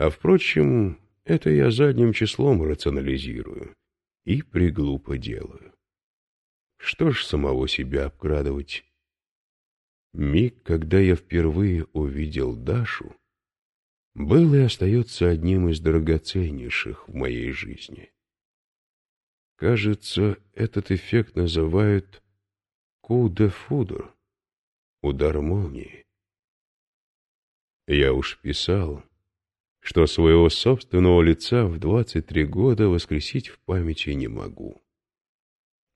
А, впрочем, это я задним числом рационализирую и приглупо делаю. Что ж самого себя обкрадывать? Миг, когда я впервые увидел Дашу, был и остается одним из драгоценнейших в моей жизни. Кажется, этот эффект называют «ку-де-фудр» — удар молнии. Я уж писал, что своего собственного лица в двадцать три года воскресить в памяти не могу.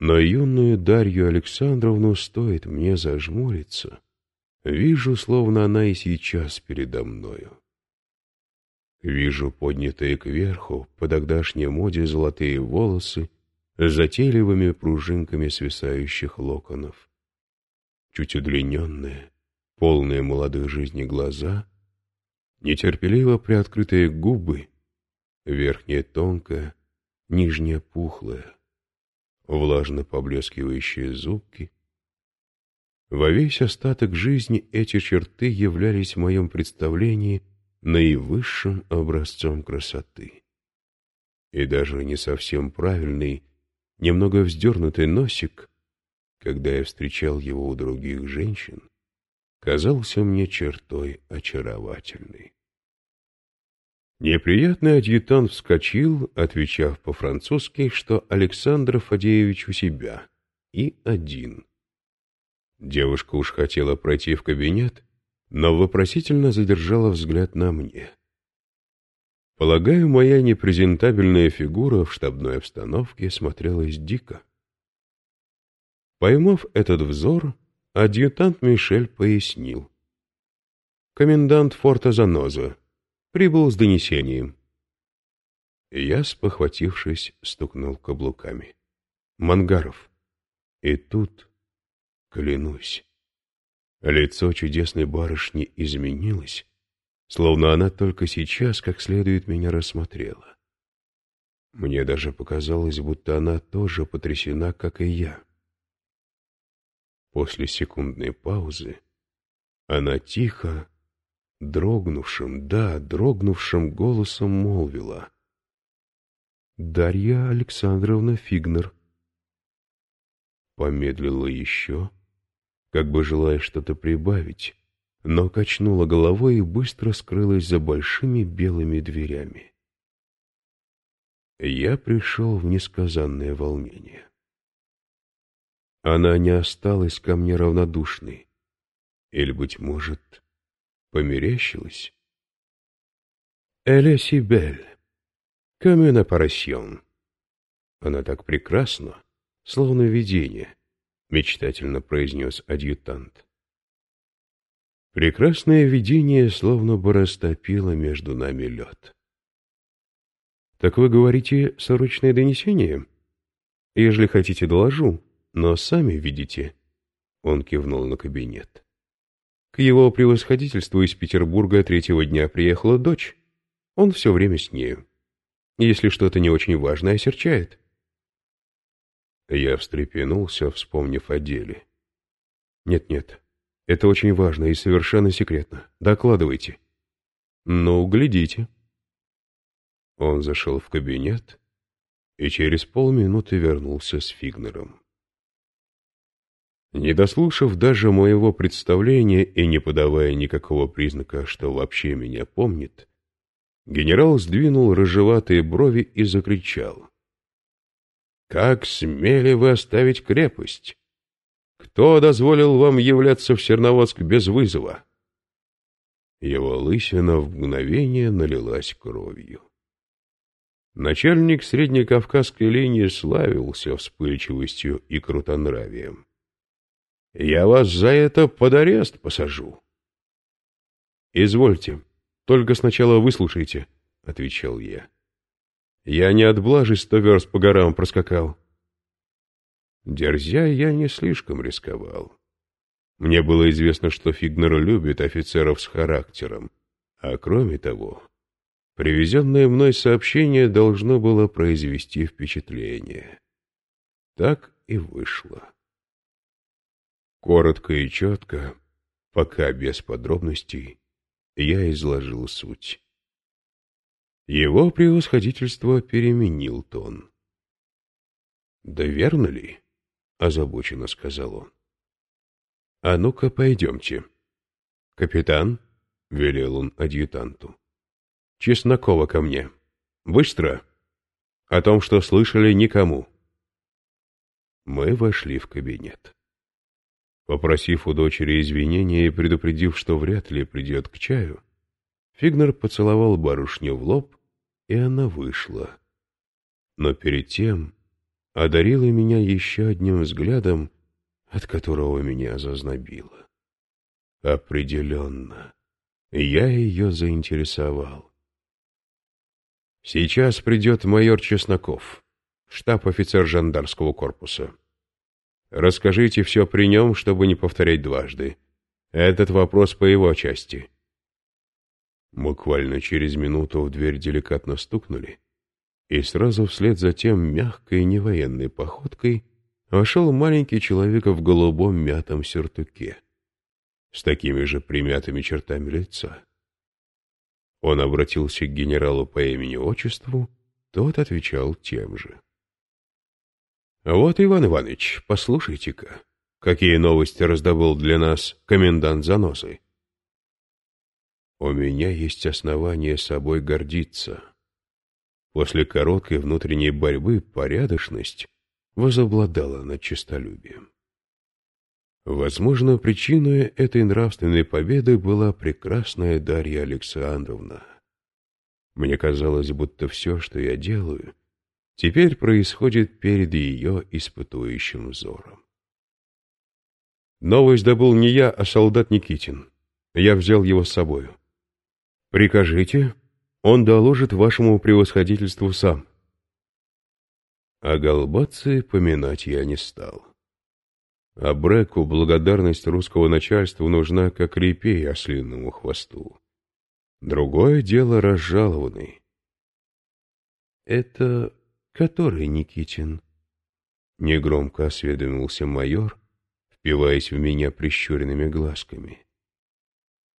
Но юную Дарью Александровну стоит мне зажмуриться, вижу, словно она и сейчас передо мною. Вижу поднятые кверху по тогдашней моде золотые волосы с затейливыми пружинками свисающих локонов. Чуть удлиненные, полные молодых жизни глаза, нетерпеливо приоткрытые губы, верхняя тонкая, нижняя пухлая, влажно поблескивающие зубки. Во весь остаток жизни эти черты являлись в моем представлении наивысшим образцом красоты. И даже не совсем правильный, немного вздернутый носик, когда я встречал его у других женщин, казался мне чертой очаровательной. Неприятный адъютант вскочил, отвечав по-французски, что Александр Фадеевич у себя и один. Девушка уж хотела пройти в кабинет, но вопросительно задержала взгляд на мне. Полагаю, моя непрезентабельная фигура в штабной обстановке смотрелась дико. Поймав этот взор, адъютант Мишель пояснил. Комендант форта Заноза прибыл с донесением. Я, спохватившись, стукнул каблуками. Мангаров. И тут, клянусь, лицо чудесной барышни изменилось, словно она только сейчас как следует меня рассмотрела. Мне даже показалось, будто она тоже потрясена, как и я. После секундной паузы она тихо, дрогнувшим, да, дрогнувшим голосом молвила. «Дарья Александровна Фигнер». Помедлила еще, как бы желая что-то прибавить, но качнула головой и быстро скрылась за большими белыми дверями. Я пришел в несказанное волнение. Она не осталась ко мне равнодушной. Или, быть может, померещилась? «Эля Сибель, une apparition». Она так прекрасна, словно видение, — мечтательно произнес адъютант. Прекрасное видение словно бы растопило между нами лед. «Так вы говорите срочное донесение? Ежели хотите, доложу, но сами видите». Он кивнул на кабинет. К его превосходительству из Петербурга третьего дня приехала дочь. Он все время с нею. Если что-то не очень важное, осерчает. Я встрепенулся, вспомнив о деле. «Нет-нет, это очень важно и совершенно секретно. Докладывайте. Ну, глядите. Он зашел в кабинет и через полминуты вернулся с Фигнером. Не дослушав даже моего представления и не подавая никакого признака, что вообще меня помнит, генерал сдвинул рыжеватые брови и закричал. «Как смели вы оставить крепость? Кто дозволил вам являться в Серноводск без вызова? Его лысина в мгновение налилась кровью. Начальник среднекавказской линии славился вспыльчивостью и крутонравием. «Я вас за это под арест посажу». «Извольте, только сначала выслушайте», — отвечал я. «Я не от блажи сто верст по горам проскакал. Дерзя, я не слишком рисковал. Мне было известно, что Фигнер любит офицеров с характером, а кроме того, привезенное мной сообщение должно было произвести впечатление. Так и вышло. Коротко и четко, пока без подробностей, я изложил суть. Его превосходительство переменил тон. «Да верно ли?» — озабоченно сказал он. «А ну-ка, пойдемте». «Капитан», — велел он адъютанту, — «Чеснокова ко мне. Быстро. О том, что слышали, никому». Мы вошли в кабинет. Попросив у дочери извинения и предупредив, что вряд ли придет к чаю, Фигнер поцеловал барышню в лоб, и она вышла. Но перед тем одарила меня еще одним взглядом, от которого меня зазнобило. Определенно, я ее заинтересовал. Сейчас придет майор Чесноков, штаб-офицер жандарского корпуса. Расскажите все при нем, чтобы не повторять дважды. Этот вопрос по его части. Буквально через минуту в дверь деликатно стукнули, и сразу вслед за тем мягкой невоенной походкой вошел маленький человек в голубом мятом сюртуке с такими же примятыми чертами лица. Он обратился к генералу по имени-отчеству, тот отвечал тем же. «Вот, Иван Иванович, послушайте-ка, какие новости раздобыл для нас комендант Заносы. У меня есть основания собой гордиться. После короткой внутренней борьбы порядочность возобладала над честолюбием. Возможно, причиной этой нравственной победы была прекрасная Дарья Александровна. Мне казалось, будто все, что я делаю, теперь происходит перед ее испытующим взором. Новость добыл не я, а солдат Никитин. Я взял его с собою. Прикажите, он доложит вашему превосходительству сам. О Голбаце поминать я не стал. А Бреку благодарность русского начальства нужна, как репей ослиному хвосту. Другое дело разжалованный. «Это который Никитин?» Негромко осведомился майор, впиваясь в меня прищуренными глазками.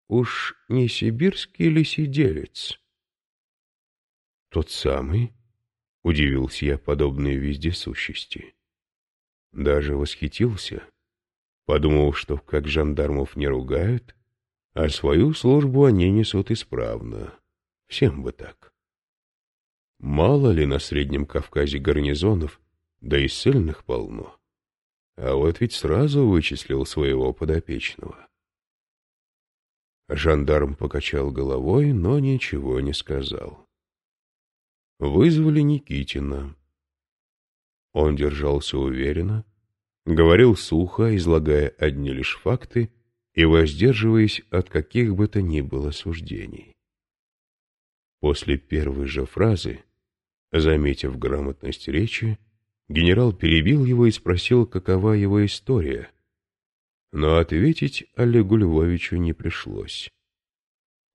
Уж не сибирский ли сиделец? Тот самый? Удивился я подобной вездесущести. Даже восхитился, подумал, что как жандармов не ругают, а свою службу они несут исправно. Всем бы так. Мало ли на Среднем Кавказе гарнизонов, да и сильных полно. А вот ведь сразу вычислил своего подопечного. Жандарм покачал головой, но ничего не сказал. Вызвали Никитина. Он держался уверенно, говорил сухо, излагая одни лишь факты и воздерживаясь от каких бы то ни было суждений. После первой же фразы, заметив грамотность речи, генерал перебил его и спросил, какова его история, но ответить Олегу Львовичу не пришлось.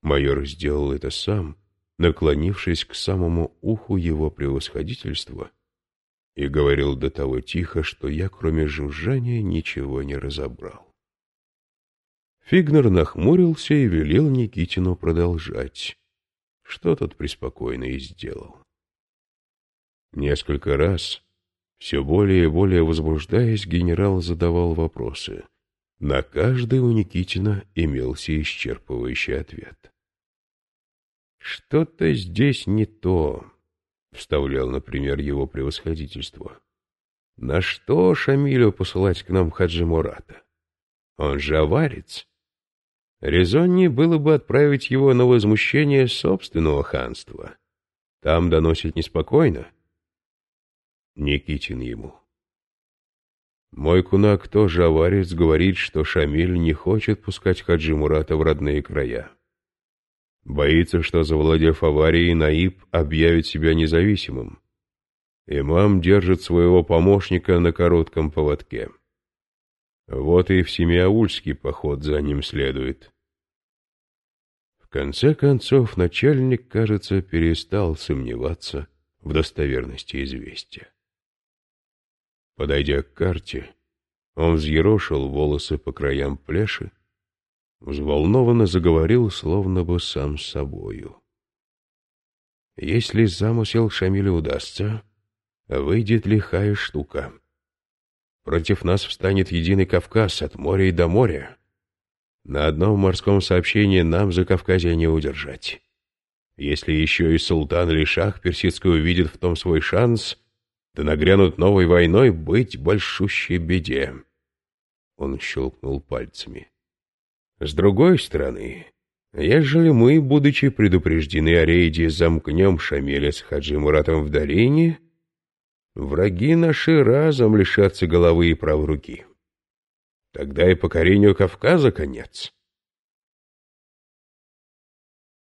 Майор сделал это сам, наклонившись к самому уху его превосходительства, и говорил до того тихо, что я, кроме жужжания, ничего не разобрал. Фигнер нахмурился и велел Никитину продолжать, что тот преспокойно и сделал. Несколько раз, все более и более возбуждаясь, генерал задавал вопросы — на каждый у Никитина имелся исчерпывающий ответ. «Что-то здесь не то», — вставлял, например, его превосходительство. «На что Шамилю посылать к нам Хаджи Мурата? Он же аварец. Резоннее было бы отправить его на возмущение собственного ханства. Там доносить неспокойно». Никитин ему. Мой кунак тоже аварец говорит, что Шамиль не хочет пускать Хаджи Мурата в родные края. Боится, что, завладев аварией, Наиб объявит себя независимым. Имам держит своего помощника на коротком поводке. Вот и в Семиаульский поход за ним следует. В конце концов, начальник, кажется, перестал сомневаться в достоверности известия. Подойдя к карте, он взъерошил волосы по краям плеши, взволнованно заговорил, словно бы сам собою. Если замысел Шамиля удастся, выйдет лихая штука. Против нас встанет единый Кавказ от моря и до моря. На одном морском сообщении нам за Кавказье не удержать. Если еще и султан или шах персидский увидит в том свой шанс, да нагрянут новой войной, быть большущей беде. Он щелкнул пальцами. С другой стороны, ежели мы, будучи предупреждены о рейде, замкнем Шамиля с Хаджи Муратом в долине, враги наши разом лишатся головы и правой руки. Тогда и покорению Кавказа конец.